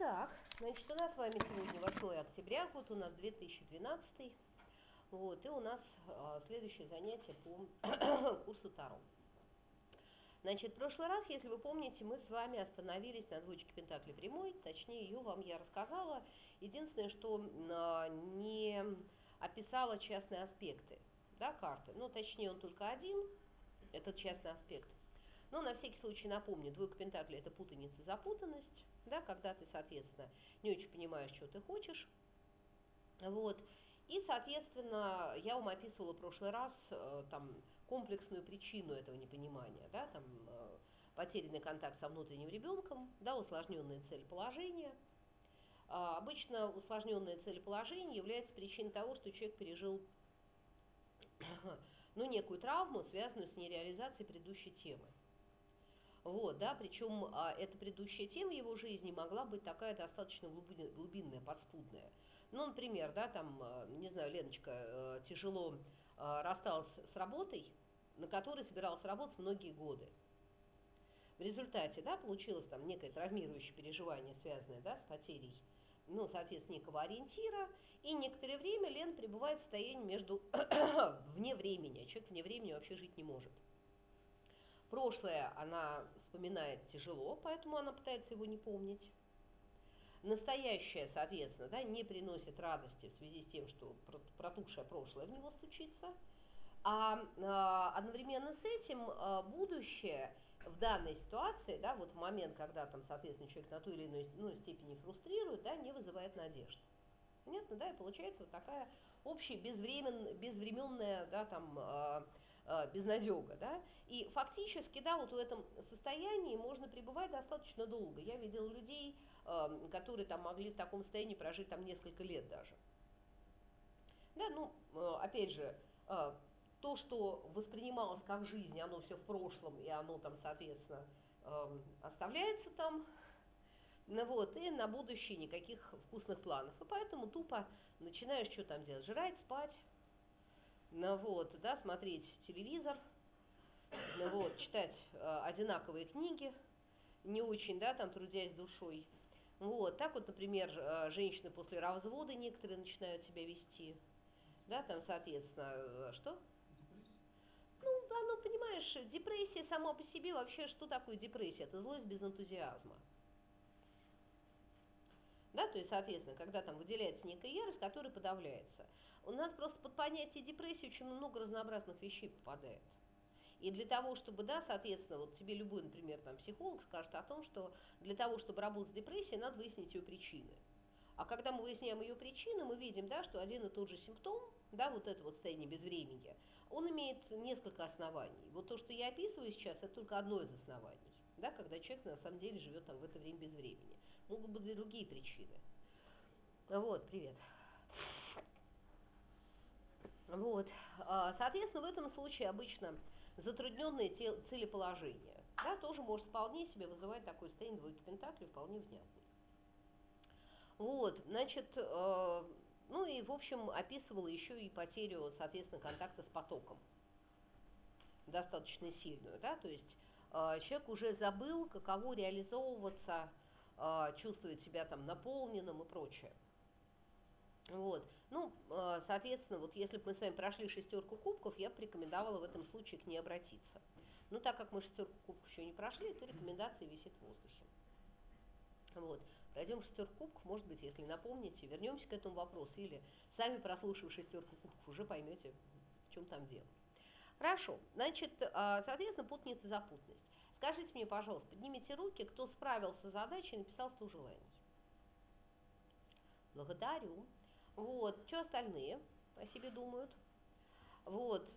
Итак, значит, у нас с вами сегодня 8 октября, год у нас 2012. Вот, и у нас а, следующее занятие по курсу Таро. Значит, в прошлый раз, если вы помните, мы с вами остановились на двоечке Пентакли прямой, точнее, ее вам я рассказала. Единственное, что а, не описала частные аспекты да, карты. Ну, точнее, он только один, этот частный аспект. Но на всякий случай напомню, двойка Пентакли – это путаница, запутанность, да, когда ты, соответственно, не очень понимаешь, что ты хочешь. Вот. И, соответственно, я вам описывала в прошлый раз э, там, комплексную причину этого непонимания, да, там, э, потерянный контакт со внутренним ребенком, да, усложненная цель положения. А, обычно усложненная цель положения является причиной того, что человек пережил ну, некую травму, связанную с нереализацией предыдущей темы. Вот, да, причем а, эта предыдущая тема его жизни могла быть такая достаточно глубинная, подспудная. Ну, например, да, там, а, не знаю, Леночка э, тяжело а, рассталась с работой, на которой собиралась работать многие годы. В результате, да, получилось там некое травмирующее переживание, связанное, да, с потерей, ну, соответственно, некого ориентира, и некоторое время Лен пребывает в состоянии между вне времени, а человек вне времени вообще жить не может. Прошлое она вспоминает тяжело, поэтому она пытается его не помнить. Настоящее, соответственно, да, не приносит радости в связи с тем, что протухшее прошлое в него стучится. А, а одновременно с этим а, будущее в данной ситуации, да, вот в момент, когда там, соответственно, человек на ту или иную ну, степени фрустрирует, да, не вызывает надежд. Понятно, да, и получается вот такая общая безвремен, безвременная, да, там, а, безнадега, да, и фактически, да, вот в этом состоянии можно пребывать достаточно долго. Я видела людей, а, которые там могли в таком состоянии прожить там несколько лет даже. Да, ну, а, опять же, то, что воспринималось как жизнь, оно все в прошлом, и оно там, соответственно, оставляется там, ну вот, и на будущее никаких вкусных планов. И поэтому тупо начинаешь что там делать? Жрать, спать, вот, да, смотреть телевизор, ну вот, читать э, одинаковые книги, не очень, да, там, трудясь душой. Вот, так вот, например, э, женщины после развода некоторые начинают себя вести, да, там, соответственно, э, что? Ну, оно, понимаешь, депрессия сама по себе, вообще, что такое депрессия? Это злость без энтузиазма. Да, то есть, соответственно, когда там выделяется некая ярость, которая подавляется. У нас просто под понятие депрессии очень много разнообразных вещей попадает. И для того, чтобы, да, соответственно, вот тебе любой, например, там, психолог скажет о том, что для того, чтобы работать с депрессией, надо выяснить ее причины. А когда мы выясняем ее причины, мы видим, да, что один и тот же симптом, да, вот это вот состояние безвремени, он имеет несколько оснований. Вот то, что я описываю сейчас, это только одно из оснований, да, когда человек на самом деле живет там в это время без времени. Могут быть и другие причины. Вот, привет. Вот. А, соответственно, в этом случае обычно затрудненное целеположение да, тоже может вполне себе вызывать такой состояние двойки пентаклей, вполне внятный. Вот, значит, э, ну и, в общем, описывала еще и потерю, соответственно, контакта с потоком, достаточно сильную, да, то есть э, человек уже забыл, каково реализовываться, чувствовать себя там наполненным и прочее. Вот. Ну, соответственно, вот если бы мы с вами прошли шестерку кубков, я бы рекомендовала в этом случае к ней обратиться. Но так как мы шестерку кубков еще не прошли, то рекомендация висит в воздухе. Вот. Пройдем шестерку кубков, может быть, если напомните, вернемся к этому вопросу, или сами прослушав шестерку кубков, уже поймете, в чем там дело. Хорошо, значит, а, соответственно, путница запутность. Скажите мне, пожалуйста, поднимите руки, кто справился с задачей и написал 100 желаний. Благодарю. Вот, что остальные о себе думают? Вот,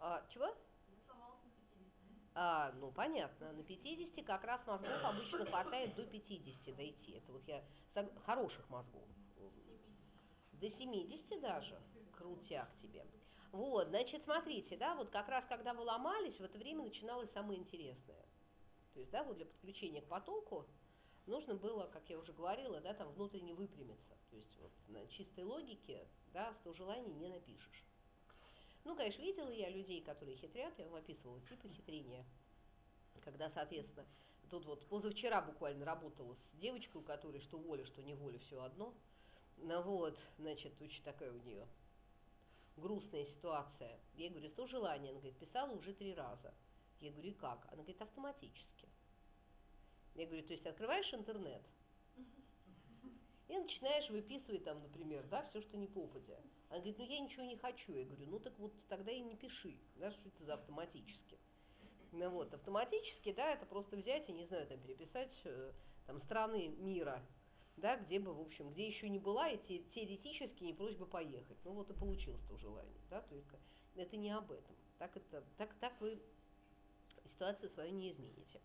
а, чего? А, ну, понятно, на 50 как раз мозгов обычно хватает до 50 дойти. Это вот я... Хороших мозгов. До 70 даже. Крутяк тебе. Вот, значит, смотрите, да, вот как раз когда вы ломались, в это время начиналось самое интересное. То есть, да, вот для подключения к потоку нужно было, как я уже говорила, да, там внутренне выпрямиться. То есть вот на чистой логике, да, 100 желаний не напишешь. Ну, конечно, видела я людей, которые хитрят, я вам описывала типы хитрения, когда, соответственно, Тут вот позавчера буквально работала с девочкой, у которой что воля, что не воля, все одно. Ну вот, значит, очень такая у нее грустная ситуация. Я говорю, что желание? Она говорит, писала уже три раза. Я говорю, и как? Она говорит, автоматически. Я говорю, то есть открываешь интернет и начинаешь выписывать там, например, да, все, что не попадя. Она говорит, ну я ничего не хочу. Я говорю, ну так вот тогда и не пиши, да, что это за автоматически. Ну вот, автоматически, да, это просто взять и, не знаю, там переписать э, там страны мира, да, где бы, в общем, где еще не была, и те, теоретически не просьба поехать. Ну вот и получилось то желание, да, только это не об этом. Так, это, так, так вы ситуацию свою не измените.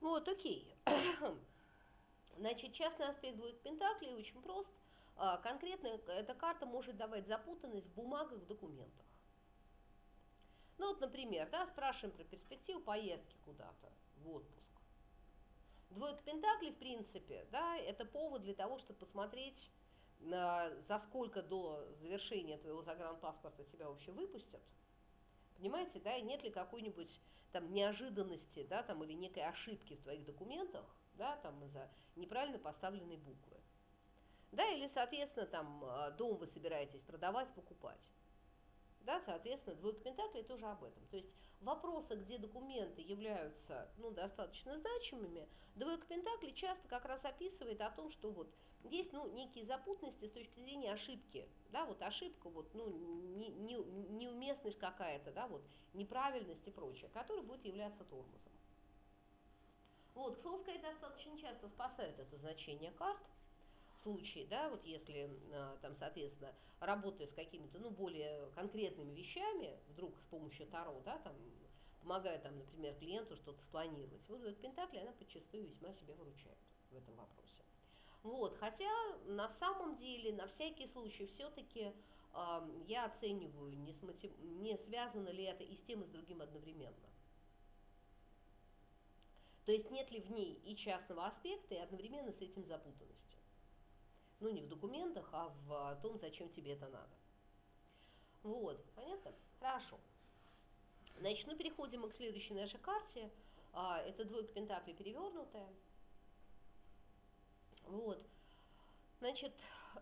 Вот, окей. Значит, частный аспект будет Пентаклей очень прост. А, конкретно эта карта может давать запутанность в бумагах, в документах. Ну вот, например, да, спрашиваем про перспективу поездки куда-то в отпуск. Двойка Пентаклей, в принципе, да, это повод для того, чтобы посмотреть, за сколько до завершения твоего загранпаспорта тебя вообще выпустят. Понимаете, да, и нет ли какой-нибудь там неожиданности, да, там, или некой ошибки в твоих документах, да, там, из-за неправильно поставленной буквы. Да, или, соответственно, там, а, дом вы собираетесь продавать, покупать. Да, соответственно, двойка Пентаклей тоже об этом. То есть вопросы, где документы являются ну, достаточно значимыми, двойка Пентаклей часто как раз описывает о том, что вот есть ну, некие запутанности с точки зрения ошибки. Да, вот ошибка, вот, ну, не, не, неуместность какая-то, да, вот, неправильность и прочее, которая будет являться тормозом. Вот, к слову сказать, достаточно часто спасает это значение карт – случае, да, вот если а, там, соответственно, работая с какими-то, ну, более конкретными вещами, вдруг с помощью Таро, да, там, помогая, там, например, клиенту что-то спланировать, вот в Пентакли она подчастую весьма себя выручает в этом вопросе. Вот, хотя на самом деле, на всякий случай, все-таки э, я оцениваю, не, смотив... не связано ли это и с тем, и с другим одновременно. То есть нет ли в ней и частного аспекта, и одновременно с этим запутанности ну не в документах, а в том, зачем тебе это надо. Вот, понятно? Хорошо. Значит, ну переходим мы к следующей нашей карте. А, это двойка пентаклей перевернутая. Вот. Значит,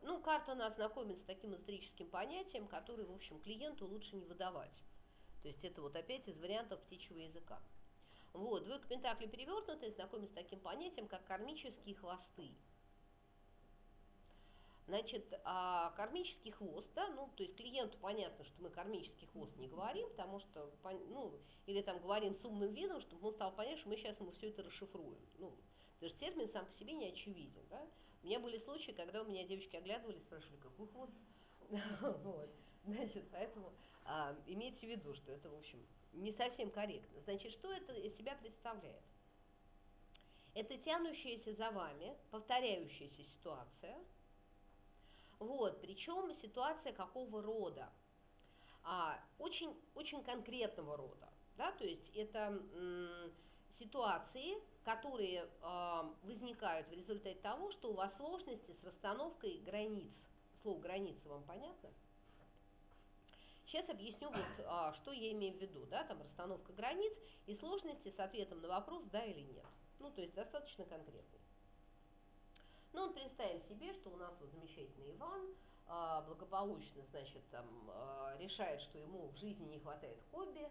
ну, карта нас знакомит с таким историческим понятием, которое, в общем, клиенту лучше не выдавать. То есть это вот опять из вариантов птичьего языка. Вот, двойка пентаклей перевернутая знакомит с таким понятием, как кармические хвосты. Значит, а кармический хвост, да, ну, то есть клиенту понятно, что мы кармический хвост не говорим, потому что, ну, или там говорим с умным видом, чтобы он стал понять, что мы сейчас ему все это расшифруем. Ну, то есть термин сам по себе не очевиден, да. У меня были случаи, когда у меня девочки оглядывались, спрашивали, какой хвост. Значит, поэтому а, имейте в виду, что это, в общем, не совсем корректно. Значит, что это из себя представляет? Это тянущаяся за вами, повторяющаяся ситуация – вот, причем ситуация какого рода? А, очень, очень конкретного рода. Да? То есть это ситуации, которые э, возникают в результате того, что у вас сложности с расстановкой границ. Слово границы вам понятно? Сейчас объясню, вот, а, что я имею в виду. Да? Там расстановка границ и сложности с ответом на вопрос «да» или «нет». Ну, то есть достаточно конкретно. Ну, вот представим себе, что у нас вот замечательный Иван а, благополучно, значит, там а, решает, что ему в жизни не хватает хобби,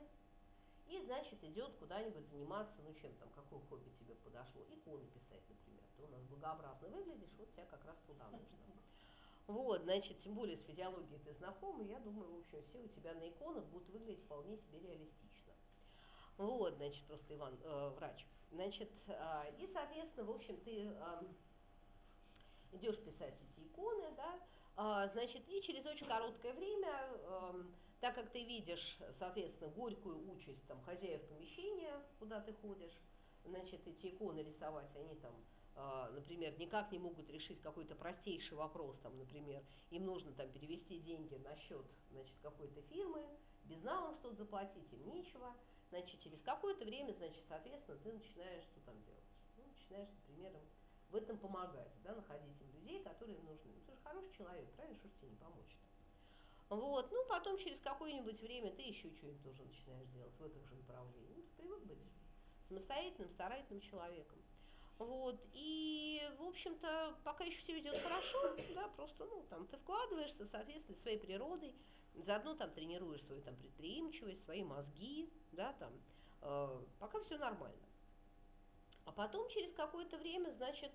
и, значит, идет куда-нибудь заниматься, ну, чем там, какое хобби тебе подошло, иконы писать, например. Ты у нас благообразно выглядишь, вот тебя как раз туда нужно. Вот, значит, тем более с физиологией ты знаком, я думаю, в общем, все у тебя на иконах будут выглядеть вполне себе реалистично. Вот, значит, просто Иван, э, врач. Значит, э, и, соответственно, в общем, ты э, идешь писать эти иконы, да, а, значит, и через очень короткое время, э, так как ты видишь, соответственно, горькую участь там, хозяев помещения, куда ты ходишь, значит, эти иконы рисовать, они там, э, например, никак не могут решить какой-то простейший вопрос, там, например, им нужно там перевести деньги на счет, значит, какой-то фирмы, безналом что-то заплатить, им нечего, значит, через какое-то время, значит, соответственно, ты начинаешь что там делать? Ну, начинаешь, например, в этом помогать, да, находить им людей, которые им нужны. Ну, ты же хороший человек, правильно, что ж тебе не помочь-то? Вот, ну, потом через какое-нибудь время ты еще что-нибудь тоже начинаешь делать в этом же направлении. Ну, ты привык быть самостоятельным, старательным человеком. Вот, и, в общем-то, пока еще все идет хорошо, да, просто, ну, там, ты вкладываешься в соответствии своей природой, заодно там тренируешь свою там предприимчивость, свои мозги, да, там, э, пока все нормально. А потом через какое-то время, значит,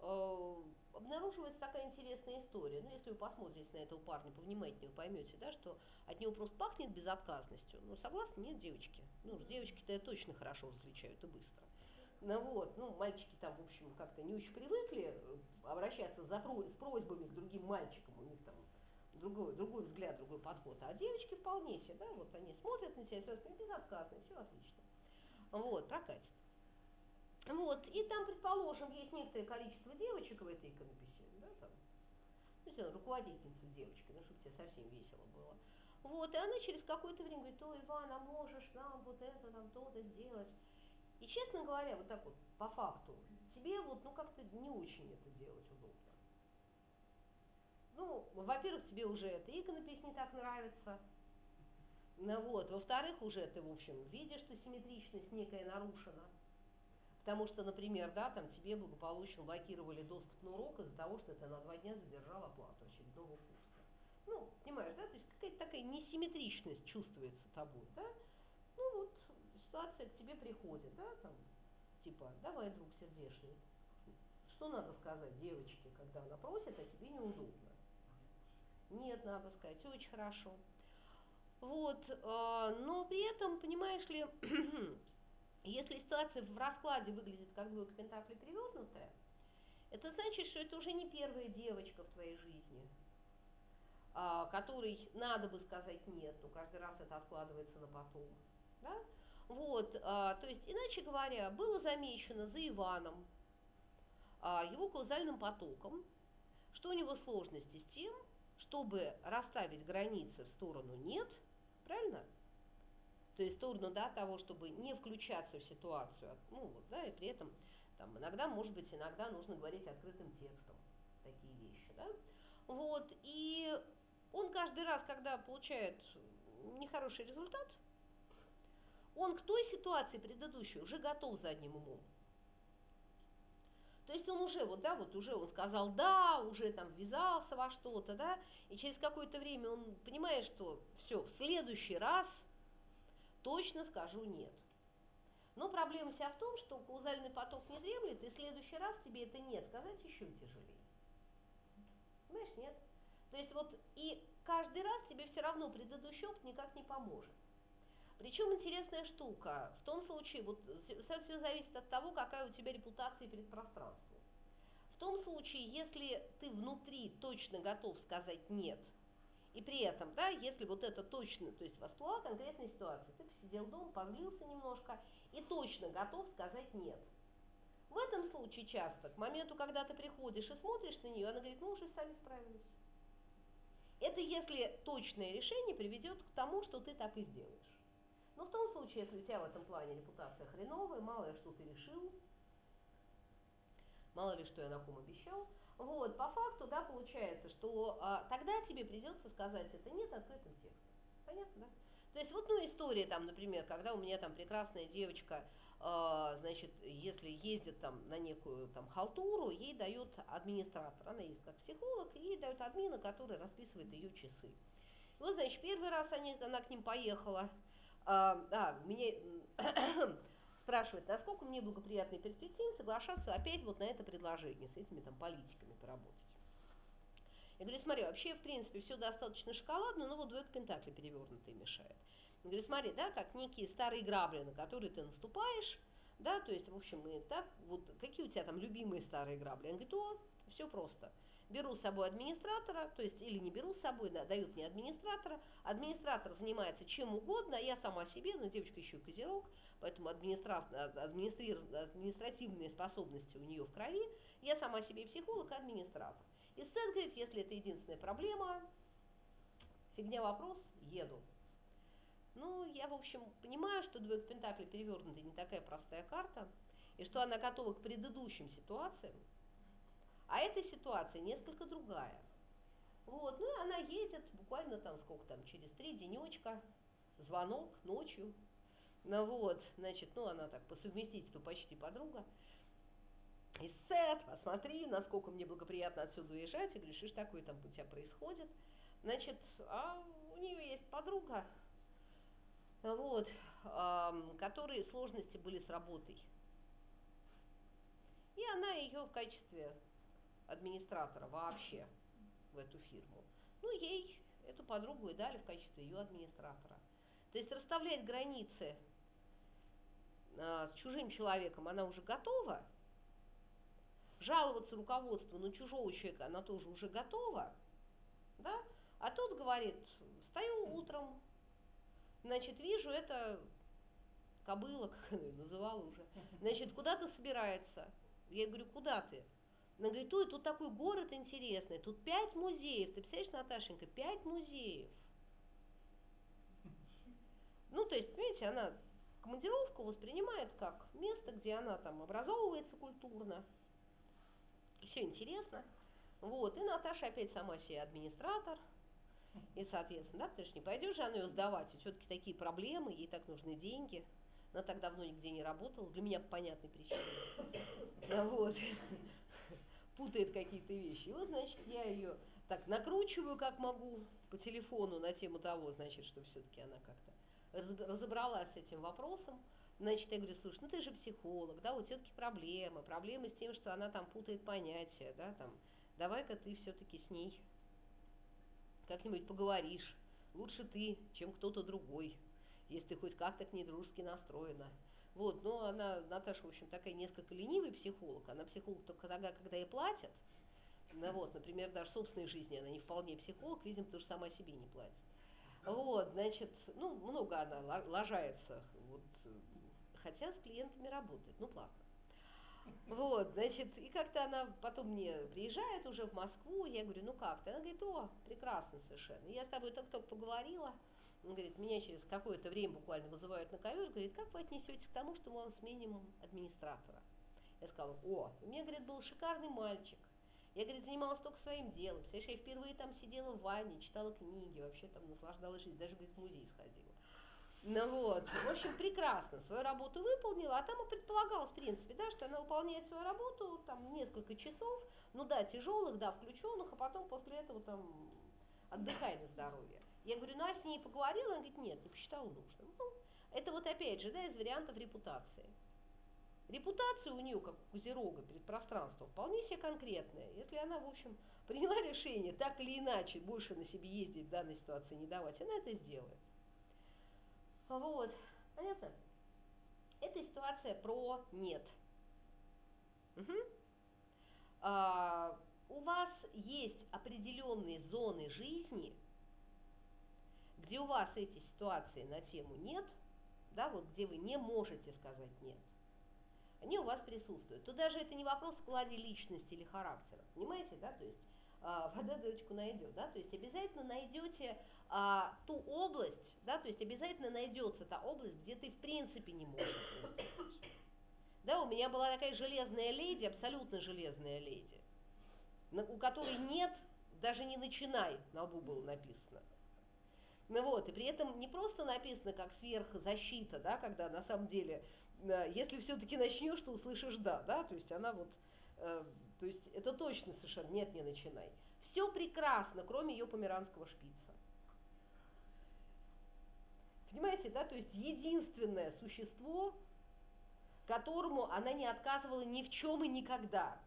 э, обнаруживается такая интересная история. Ну, если вы посмотрите на этого парня повнимательнее, вы поймете, да, что от него просто пахнет безотказностью. Ну, согласны? Нет, девочки. Ну, девочки-то я точно хорошо различают и быстро. Ну вот, ну, мальчики там, в общем, как-то не очень привыкли э, обращаться за, с просьбами к другим мальчикам, у них там другой, другой взгляд, другой подход. А девочки вполне себе, да, вот они смотрят на себя сразу безотказно, все отлично. Вот, прокатит. Вот, и там, предположим, есть некоторое количество девочек в этой иконописи, да, там, ну, если руководительницу девочки, ну, чтобы тебе совсем весело было. Вот, и она через какое-то время говорит, ой, Иван, а можешь нам вот это, там, то-то сделать? И, честно говоря, вот так вот, по факту, тебе вот, ну, как-то не очень это делать удобно. Ну, во-первых, тебе уже эта иконопись не так нравится, ну, вот, во-вторых, уже ты, в общем, видишь, что симметричность некая нарушена. Потому что, например, да, там тебе благополучно блокировали доступ на урок из-за того, что ты на два дня задержал оплату очередного курса. Ну, понимаешь, да, то есть какая-то такая несимметричность чувствуется тобой, да. Ну вот, ситуация к тебе приходит, да, там, типа, давай, друг сердечный, что надо сказать девочке, когда она просит, а тебе неудобно? Нет, надо сказать, очень хорошо. Вот, э, но при этом, понимаешь ли, Если ситуация в раскладе выглядит как двойка пентаклей перевернутая, это значит, что это уже не первая девочка в твоей жизни, а, которой надо бы сказать нет, но каждый раз это откладывается на потом. Да? Вот, а, то есть, иначе говоря, было замечено за Иваном, а, его каузальным потоком, что у него сложности с тем, чтобы расставить границы в сторону «нет», правильно? То есть сторону да, того, чтобы не включаться в ситуацию, ну вот, да, и при этом там, иногда, может быть, иногда нужно говорить открытым текстом такие вещи, да, вот, и он каждый раз, когда получает нехороший результат, он к той ситуации предыдущей уже готов задним умом. То есть он уже, вот, да, вот уже он сказал да, уже там ввязался во что-то, да, и через какое-то время он понимает, что все, в следующий раз – точно скажу нет. Но проблема вся в том, что каузальный поток не дремлет, и в следующий раз тебе это нет сказать еще тяжелее. Понимаешь, нет? То есть вот и каждый раз тебе все равно предыдущий опыт никак не поможет. Причем интересная штука, в том случае, вот все, все зависит от того, какая у тебя репутация перед пространством. В том случае, если ты внутри точно готов сказать «нет», и при этом, да, если вот это точно, то есть всплыла конкретная ситуация, ты посидел дома, позлился немножко и точно готов сказать нет. В этом случае часто, к моменту, когда ты приходишь и смотришь на нее, она говорит, ну уже сами справились. Это если точное решение приведет к тому, что ты так и сделаешь. Но в том случае, если у тебя в этом плане репутация хреновая, мало что ты решил, мало ли что я на ком обещал, вот, по факту, да, получается, что а, тогда тебе придется сказать это нет открытым текстом. Понятно, да? То есть вот, ну, история там, например, когда у меня там прекрасная девочка, э, значит, если ездит там на некую там халтуру, ей дает администратор, она есть как психолог, и ей дают админа, который расписывает ее часы. Вот, значит, первый раз они, она к ним поехала, э, а, меня спрашивает, насколько мне благоприятные перспективы соглашаться опять вот на это предложение с этими там политиками поработать. Я говорю, смотри, вообще, в принципе, все достаточно шоколадно, но вот двойка пентаклей перевернутая мешает. Я говорю, смотри, да, как некие старые грабли, на которые ты наступаешь, да, то есть, в общем, и так, вот, какие у тебя там любимые старые грабли? Он говорит, о, все просто. Беру с собой администратора, то есть, или не беру с собой, да, дают мне администратора, администратор занимается чем угодно, я сама себе, но девочка еще и козерог, поэтому административные способности у нее в крови, я сама себе психолог и администратор. И Сет говорит, если это единственная проблема, фигня вопрос, еду. Ну, я, в общем, понимаю, что двойка Пентаклей перевернутая не такая простая карта, и что она готова к предыдущим ситуациям, а эта ситуация несколько другая. Вот, ну и она едет буквально там сколько там, через три денечка, звонок ночью, Ну вот, значит, ну она так по совместительству почти подруга. И Сет, посмотри, насколько мне благоприятно отсюда уезжать. Я говорю, что такое там у тебя происходит? Значит, а у нее есть подруга, вот, которые сложности были с работой. И она ее в качестве администратора вообще в эту фирму. Ну, ей эту подругу и дали в качестве ее администратора. То есть расставлять границы а, с чужим человеком она уже готова, жаловаться руководству на чужого человека она тоже уже готова, да? А тут говорит, встаю утром, значит, вижу это кобыла, как она называла уже, значит, куда-то собирается. Я говорю, куда ты? Она говорит, ой, тут такой город интересный, тут пять музеев. Ты представляешь, Наташенька, пять музеев. Ну, то есть, понимаете, она командировку воспринимает как место, где она там образовывается культурно. Все интересно. Вот, и Наташа опять сама себе администратор. И, соответственно, да, потому что не пойдешь же она ее сдавать, и все-таки такие проблемы, ей так нужны деньги. Она так давно нигде не работала, для меня по понятной причине. Вот. Путает какие-то вещи. И вот, значит, я ее так накручиваю, как могу, по телефону на тему того, значит, что все-таки она как-то разобралась с этим вопросом. Значит, я говорю, слушай, ну ты же психолог, да, у тетки проблемы, проблемы с тем, что она там путает понятия, да, там, давай-ка ты все-таки с ней как-нибудь поговоришь. Лучше ты, чем кто-то другой если ты хоть как-то к ней дружески настроена. Вот, но она, Наташа, в общем, такая несколько ленивый психолог. Она психолог только тогда, когда ей платят. Ну, вот, например, даже в собственной жизни она не вполне психолог, видимо, потому что сама себе не платит. Вот, значит, ну, много она ложается, вот, хотя с клиентами работает, ну, платно. Вот, значит, и как-то она потом мне приезжает уже в Москву, я говорю, ну как ты? Она говорит, о, прекрасно совершенно. Я с тобой только-только поговорила, он говорит, меня через какое-то время буквально вызывают на ковер, говорит, как вы отнесетесь к тому, что мы вам сменим администратора? Я сказала, о, у меня, говорит, был шикарный мальчик. Я, говорит, занималась только своим делом. Представляешь, я впервые там сидела в ванне, читала книги, вообще там наслаждалась жизнью, даже, говорит, в музей сходила. Ну вот, в общем, прекрасно, свою работу выполнила, а там и предполагалось, в принципе, да, что она выполняет свою работу там несколько часов, ну да, тяжелых, да, включенных, а потом после этого там отдыхай на здоровье. Я говорю, ну а с ней поговорила? Она говорит, нет, не посчитала нужным. Ну, это вот опять же, да, из вариантов репутации. Репутация у нее, как у Козерога перед пространством, вполне себе конкретная. Если она, в общем, приняла решение так или иначе больше на себе ездить в данной ситуации не давать, она это сделает. Вот, понятно? Это ситуация про нет. Угу. А, у вас есть определенные зоны жизни – где у вас эти ситуации на тему нет, да, вот где вы не можете сказать нет, они у вас присутствуют. То даже это не вопрос складе личности или характера, понимаете, да, то есть а, вода дочку найдет, да, то есть обязательно найдете а, ту область, да, то есть обязательно найдется та область, где ты в принципе не можешь Да, у меня была такая железная леди, абсолютно железная леди, у которой нет, даже не начинай, на лбу было написано. Ну вот, и при этом не просто написано как сверхзащита, да, когда на самом деле, э, если все-таки начнешь, то услышишь да, да, то есть она вот, э, то есть это точно совершенно, нет, не начинай. Все прекрасно, кроме ее померанского шпица. Понимаете, да, то есть единственное существо, которому она не отказывала ни в чем и никогда.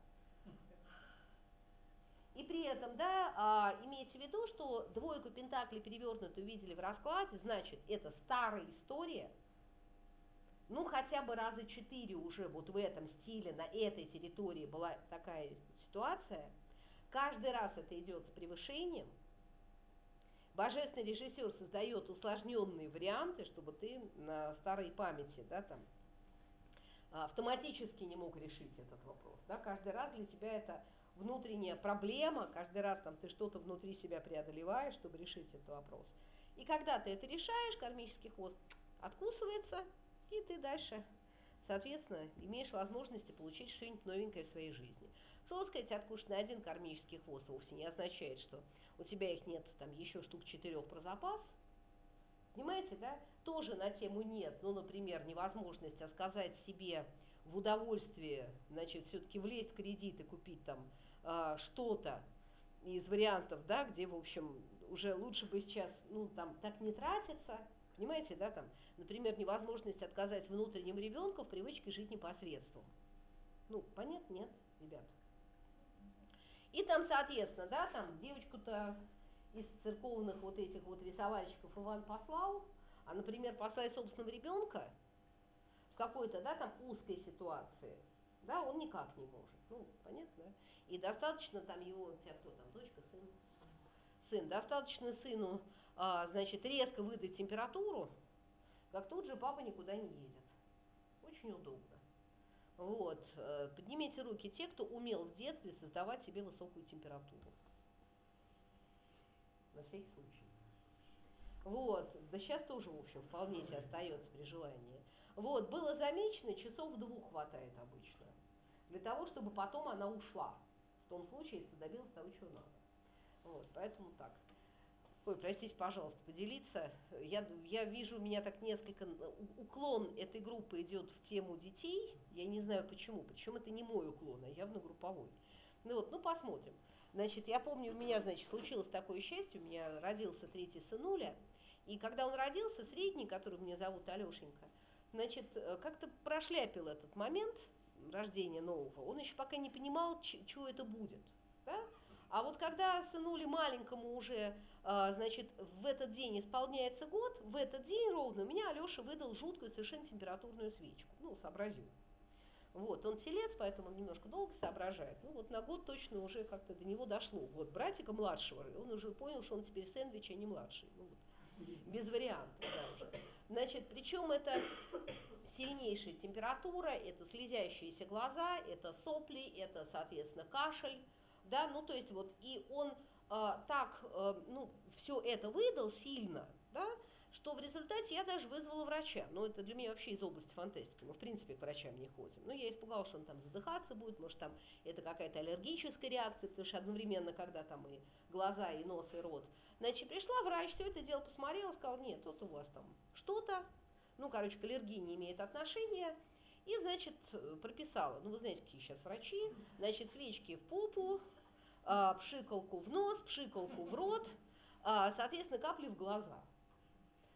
И при этом, да, а, имейте в виду, что двойку Пентаклей перевернутую видели в раскладе, значит, это старая история, ну, хотя бы раза четыре уже вот в этом стиле, на этой территории была такая ситуация. Каждый раз это идет с превышением. Божественный режиссер создает усложненные варианты, чтобы ты на старой памяти, да, там, автоматически не мог решить этот вопрос. Да? Каждый раз для тебя это внутренняя проблема, каждый раз там ты что-то внутри себя преодолеваешь, чтобы решить этот вопрос. И когда ты это решаешь, кармический хвост откусывается, и ты дальше, соответственно, имеешь возможности получить что-нибудь новенькое в своей жизни. Слово сказать, откушенный один кармический хвост вовсе не означает, что у тебя их нет там еще штук четырех про запас. Понимаете, да? Тоже на тему нет. Ну, например, невозможность сказать себе в удовольствие, значит, все-таки влезть в кредит и купить там э, что-то из вариантов, да, где, в общем, уже лучше бы сейчас, ну, там, так не тратиться, понимаете, да, там, например, невозможность отказать внутренним ребенку в привычке жить непосредством. Ну, понятно, нет, ребят? И там, соответственно, да, там девочку-то из церковных вот этих вот рисовальщиков Иван послал, а, например, послать собственного ребенка в какой-то, да, там узкой ситуации, да, он никак не может. Ну, понятно, да? И достаточно там его, у тебя кто там, дочка, сын? Сын. Достаточно сыну, а, значит, резко выдать температуру, как тут же папа никуда не едет. Очень удобно. Вот. Э, поднимите руки те, кто умел в детстве создавать себе высокую температуру. На всякий случай. Вот. Да сейчас тоже, в общем, вполне себе остается при желании. Вот. Было замечено, часов двух хватает обычно. Для того, чтобы потом она ушла. В том случае, если добилась того, чего надо. Вот. Поэтому так. Ой, простите, пожалуйста, поделиться. Я, я вижу, у меня так несколько... Уклон этой группы идет в тему детей. Я не знаю почему. Причем это не мой уклон, а явно групповой. Ну вот, ну посмотрим. Значит, я помню, у меня, значит, случилось такое счастье. У меня родился третий сынуля. И когда он родился, средний, который меня зовут Алешенька, значит, э, как-то прошляпил этот момент рождения нового. Он еще пока не понимал, что это будет. Да? А вот когда сынули маленькому уже, а, значит, в этот день исполняется год, в этот день ровно меня Алеша выдал жуткую совершенно температурную свечку. Ну, сообразил. Вот, он телец, поэтому он немножко долго соображает. Ну, вот на год точно уже как-то до него дошло. Вот, братика младшего, он уже понял, что он теперь сэндвич, а не младший. Ну, вот, без вариантов, да, уже. Значит, причем это сильнейшая температура, это слезящиеся глаза, это сопли, это, соответственно, кашель, да, ну то есть вот и он э, так, э, ну, все это выдал сильно, что в результате я даже вызвала врача. Ну, это для меня вообще из области фантастики. Мы, в принципе, к врачам не ходим. Ну, я испугалась, что он там задыхаться будет, может, там это какая-то аллергическая реакция, потому что одновременно, когда там и глаза, и нос, и рот. Значит, пришла врач, все это дело посмотрела, сказала, нет, тут у вас там что-то, ну, короче, к аллергии не имеет отношения. И, значит, прописала, ну, вы знаете, какие сейчас врачи, значит, свечки в попу, а, пшикалку в нос, пшикалку в рот, а, соответственно, капли в глаза.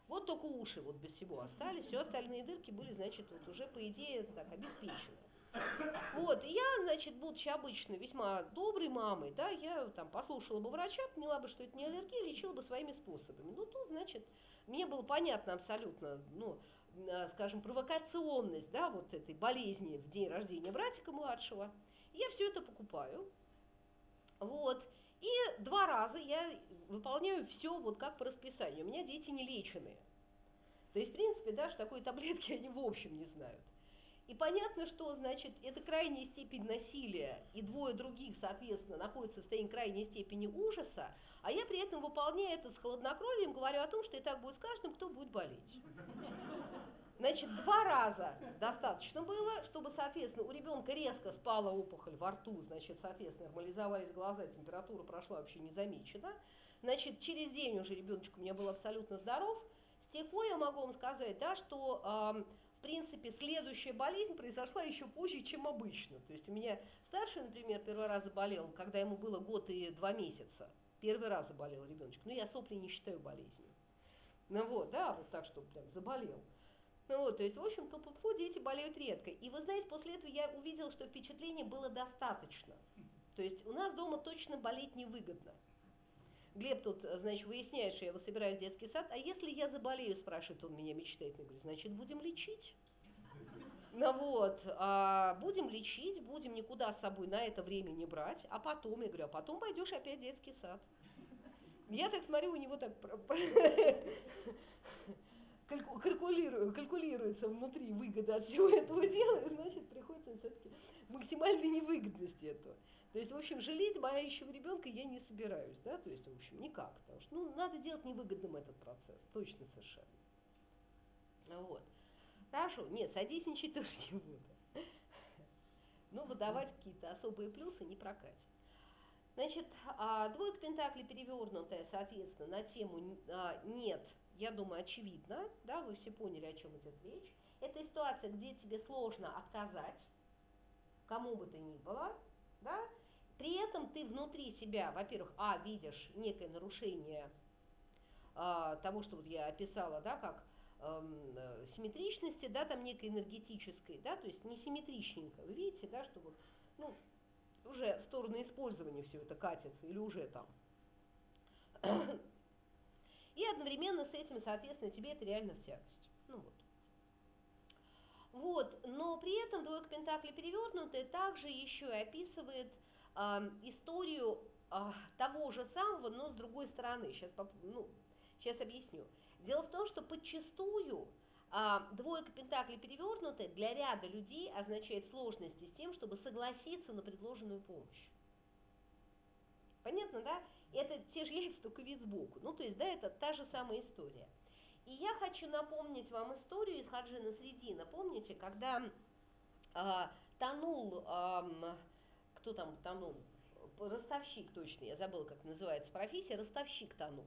Вот только уши вот без всего остались, все остальные дырки были, значит, вот уже, по идее, так, обеспечены. Вот, и я, значит, будучи обычно весьма доброй мамой, да, я там послушала бы врача, поняла бы, что это не аллергия, лечила бы своими способами. Ну, тут, значит, мне было понятно абсолютно, ну, а, скажем, провокационность, да, вот этой болезни в день рождения братика младшего. Я все это покупаю, вот. И два раза я выполняю все вот как по расписанию. У меня дети не леченые. То есть, в принципе, да, что такой таблетки они в общем не знают. И понятно, что, значит, это крайняя степень насилия, и двое других, соответственно, находятся в состоянии крайней степени ужаса, а я при этом выполняю это с хладнокровием, говорю о том, что и так будет с каждым, кто будет болеть. Значит, два раза достаточно было, чтобы, соответственно, у ребенка резко спала опухоль во рту, значит, соответственно, нормализовались глаза, температура прошла вообще незамечена. Значит, через день уже ребеночек у меня был абсолютно здоров. С тех пор я могу вам сказать, да, что, э, в принципе, следующая болезнь произошла еще позже, чем обычно. То есть у меня старший, например, первый раз заболел, когда ему было год и два месяца. Первый раз заболел ребеночек. Но я сопли не считаю болезнью. Ну вот, да, вот так, что прям заболел. Ну вот, то есть, в общем, КПП дети болеют редко. И вы знаете, после этого я увидела, что впечатления было достаточно. То есть у нас дома точно болеть невыгодно. Глеб тут, значит, выясняет, что я его собираю в детский сад. А если я заболею, спрашивает он меня, мечтает. Я говорю, значит, будем лечить. Ну вот, а, будем лечить, будем никуда с собой на это время не брать, а потом, я говорю, а потом пойдешь опять в детский сад. Я так смотрю, у него так калькулирую, калькулируется внутри выгода от всего этого дела, и значит, приходится все-таки максимальной невыгодности этого. То есть, в общем, жалеть боящего ребенка я не собираюсь, да, то есть, в общем, никак, потому что, ну, надо делать невыгодным этот процесс, точно совершенно. Вот. Хорошо, нет, содействничать тоже не буду. Ну, выдавать какие-то особые плюсы не прокатит. Значит, а, двойка Пентаклей перевернутая, соответственно, на тему а, «нет», я думаю, очевидно, да, вы все поняли, о чем идет речь. Это ситуация, где тебе сложно отказать, кому бы то ни было, да, при этом ты внутри себя, во-первых, а, видишь некое нарушение а, того, что вот я описала, да, как э, симметричности, да, там некой энергетической, да, то есть не симметричненько. Вы видите, да, что вот, ну, уже в сторону использования все это катится или уже там. И одновременно с этим, соответственно, тебе это реально в тягость. Ну вот. Вот, но при этом двойка Пентаклей перевернутая также еще и описывает э, историю э, того же самого, но с другой стороны. Сейчас, ну, сейчас объясню. Дело в том, что подчастую а, двойка пентаклей перевернутая для ряда людей означает сложности с тем, чтобы согласиться на предложенную помощь. Понятно, да? Это те же яйца, только вид сбоку. Ну, то есть, да, это та же самая история. И я хочу напомнить вам историю из Хаджина Средина. Помните, когда э, тонул, э, кто там тонул? Ростовщик точно, я забыла, как называется профессия, ростовщик тонул.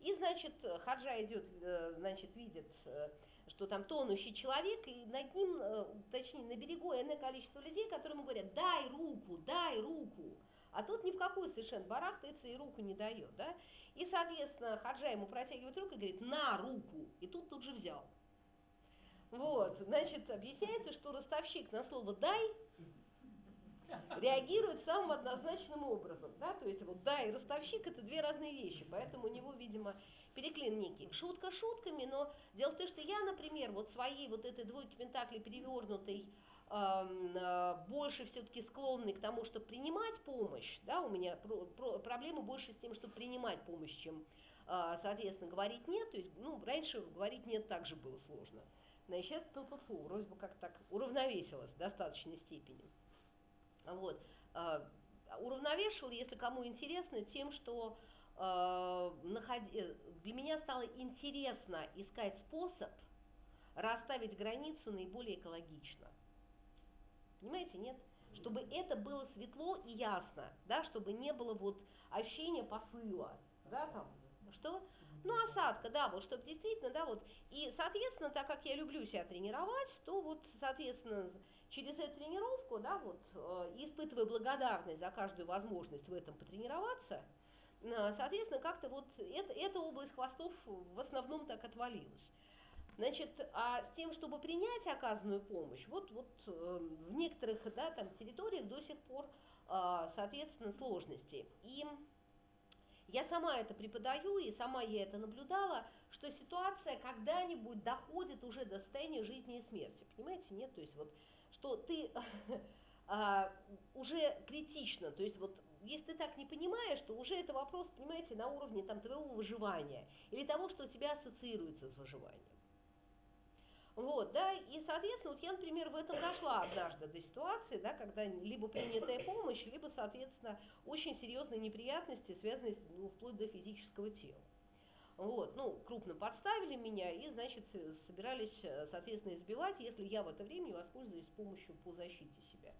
И, значит, Хаджа идет, э, значит, видит, э, что там тонущий человек, и над ним, э, точнее, на берегу иное количество людей, которым говорят, дай руку, дай руку. А тот ни в какой совершенно барахтается и руку не дает, да? И, соответственно, Хаджа ему протягивает руку и говорит, на руку. И тут тут же взял. Вот, значит, объясняется, что ростовщик на слово «дай» реагирует самым однозначным образом. Да? То есть вот да и ростовщик это две разные вещи, поэтому у него, видимо, переклин некий. Шутка шутками, но дело в том, что я, например, вот своей вот этой двойки пентаклей перевернутой, больше все-таки склонный к тому, чтобы принимать помощь, да, у меня про, про, проблемы больше с тем, чтобы принимать помощь, чем, э, соответственно, говорить нет, то есть, ну, раньше говорить нет также было сложно. Значит, ну, вроде бы как так уравновесилось в достаточной степени. Вот. А, уравновешивал, если кому интересно, тем, что а, э, для меня стало интересно искать способ расставить границу наиболее экологично. Понимаете, нет? Чтобы это было светло и ясно, да, чтобы не было вот ощущения посыла, да, там, что? Ну, осадка, да, вот, чтобы действительно, да, вот, и, соответственно, так как я люблю себя тренировать, то вот, соответственно, через эту тренировку, да, вот, э, испытывая благодарность за каждую возможность в этом потренироваться, э, соответственно, как-то вот это, эта область хвостов в основном так отвалилась. Значит, а с тем, чтобы принять оказанную помощь, вот, вот э, в некоторых да, там, территориях до сих пор, соответственно, сложности. И я сама это преподаю, и сама я это наблюдала, что ситуация когда-нибудь доходит уже до состояния жизни и смерти. Понимаете, нет? То есть вот что ты а, уже критично, то есть вот если ты так не понимаешь, то уже это вопрос, понимаете, на уровне там, твоего выживания или того, что у тебя ассоциируется с выживанием. Вот, да, и, соответственно, вот я, например, в этом дошла однажды до ситуации, да, когда либо принятая помощь, либо, соответственно, очень серьезные неприятности, связанные ну, вплоть до физического тела. Вот, ну, крупно подставили меня и, значит, собирались, соответственно, избивать, если я в это время воспользуюсь помощью по защите себя.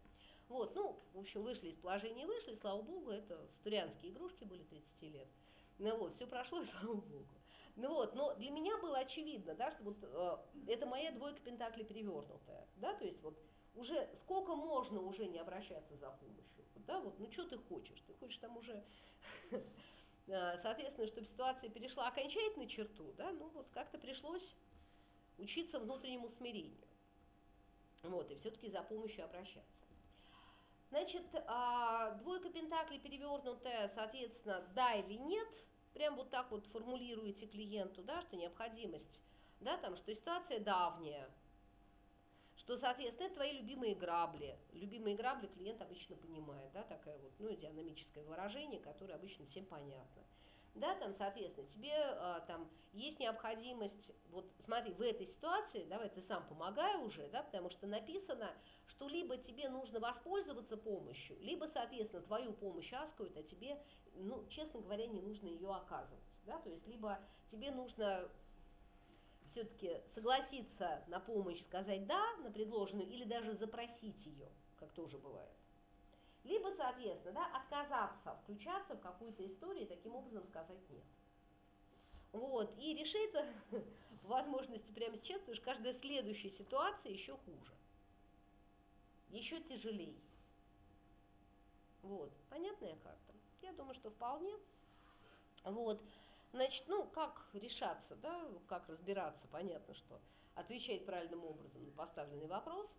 Вот, ну, в общем, вышли из положения, вышли, слава богу, это студянские игрушки были 30 лет. Ну вот, все прошло, слава богу. Ну вот, но для меня было очевидно, да, что вот э, это моя двойка пентаклей перевернутая, да, то есть вот уже сколько можно уже не обращаться за помощью, да, вот, ну что ты хочешь, ты хочешь там уже Э, соответственно, чтобы ситуация перешла окончательно черту, да, ну вот как-то пришлось учиться внутреннему смирению. Вот, и все-таки за помощью обращаться. Значит, а, двойка пентаклей перевернутая, соответственно, да или нет, прям вот так вот формулируете клиенту, да, что необходимость, да, там, что ситуация давняя, что, соответственно, это твои любимые грабли. Любимые грабли клиент обычно понимает, да, такое вот, ну, идиономическое выражение, которое обычно всем понятно. Да, там, соответственно, тебе а, там есть необходимость, вот смотри, в этой ситуации, давай ты сам помогай уже, да, потому что написано, что либо тебе нужно воспользоваться помощью, либо, соответственно, твою помощь аскают, а тебе, ну, честно говоря, не нужно ее оказывать, да, то есть либо тебе нужно все-таки согласиться на помощь, сказать «да» на предложенную или даже запросить ее, как тоже бывает. Либо, соответственно, да, отказаться, включаться в какую-то историю и таким образом сказать нет. Вот, и решить это по возможности прямо сейчас, потому что каждая следующая ситуация еще хуже, еще тяжелее. Вот, понятная карта? Я думаю, что вполне. Вот, значит, ну, как решаться, да, как разбираться, понятно, что отвечать правильным образом на поставленный вопрос.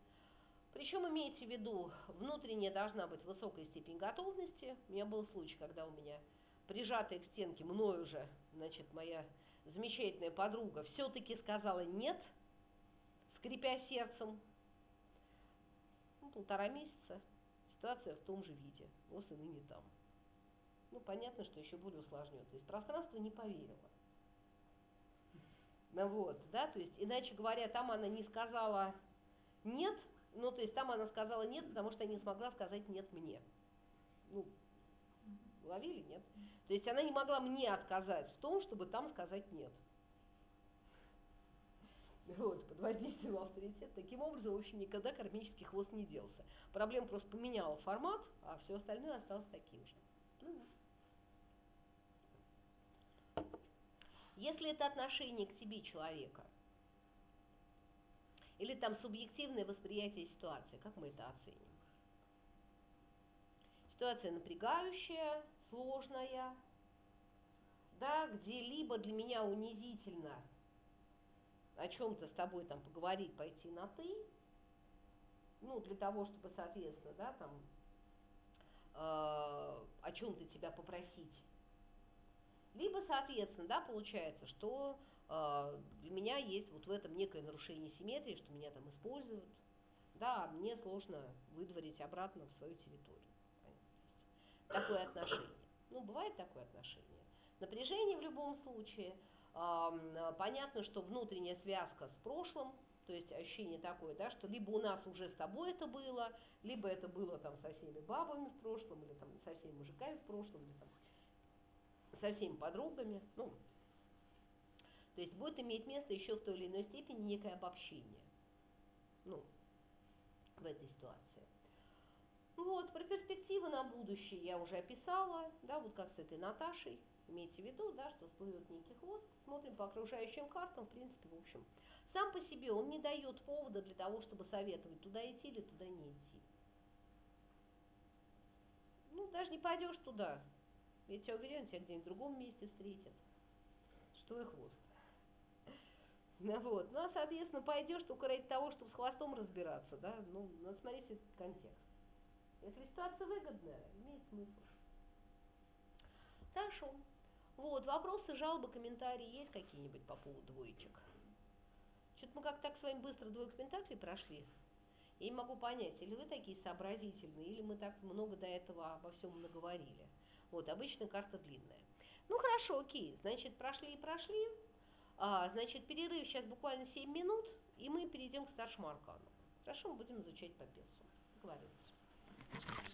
Причем имейте в виду, внутренняя должна быть высокая степень готовности. У меня был случай, когда у меня прижатая к стенке мной уже, значит, моя замечательная подруга все-таки сказала «нет», скрипя сердцем. Ну, полтора месяца, ситуация в том же виде, но сыны не там. Ну, понятно, что еще более усложнено. То есть пространство не поверило. Ну вот, да, то есть, иначе говоря, там она не сказала «нет», ну, то есть там она сказала «нет», потому что не смогла сказать «нет» мне. Ну, ловили, нет? То есть она не могла мне отказать в том, чтобы там сказать «нет». Вот, под воздействием авторитета. Таким образом, в общем, никогда кармический хвост не делся. Проблема просто поменяла формат, а все остальное осталось таким же. Если это отношение к тебе человека, или там субъективное восприятие ситуации, как мы это оценим? Ситуация напрягающая, сложная, да, где либо для меня унизительно о чем-то с тобой там поговорить, пойти на ты, ну, для того, чтобы, соответственно, да, там, э, о чем-то тебя попросить. Либо, соответственно, да, получается, что для меня есть вот в этом некое нарушение симметрии, что меня там используют, да, а мне сложно выдворить обратно в свою территорию. Такое отношение. Ну, бывает такое отношение. Напряжение в любом случае. Понятно, что внутренняя связка с прошлым, то есть ощущение такое, да, что либо у нас уже с тобой это было, либо это было там со всеми бабами в прошлом, или там со всеми мужиками в прошлом, или там со всеми подругами. Ну, то есть будет иметь место еще в той или иной степени некое обобщение. Ну, в этой ситуации. Вот, про перспективы на будущее я уже описала, да, вот как с этой Наташей. Имейте в виду, да, что всплывет некий хвост. Смотрим по окружающим картам, в принципе, в общем. Сам по себе он не дает повода для того, чтобы советовать, туда идти или туда не идти. Ну, даже не пойдешь туда. Я тебя уверяю, тебя где-нибудь в другом месте встретят. Что и хвост. Ну, вот. ну, а, соответственно, пойдешь только ради того, чтобы с хвостом разбираться, да, ну, надо смотреть все контекст. Если ситуация выгодная, имеет смысл. Хорошо. Вот, вопросы, жалобы, комментарии есть какие-нибудь по поводу двоечек? Что-то мы как-то так с вами быстро двойку пентаклей прошли. Я не могу понять, или вы такие сообразительные, или мы так много до этого обо всем наговорили. Вот, обычно карта длинная. Ну хорошо, окей, значит, прошли и прошли. А, значит, перерыв сейчас буквально 7 минут, и мы перейдем к старшему аркану. Хорошо, мы будем изучать по песу. Договорились.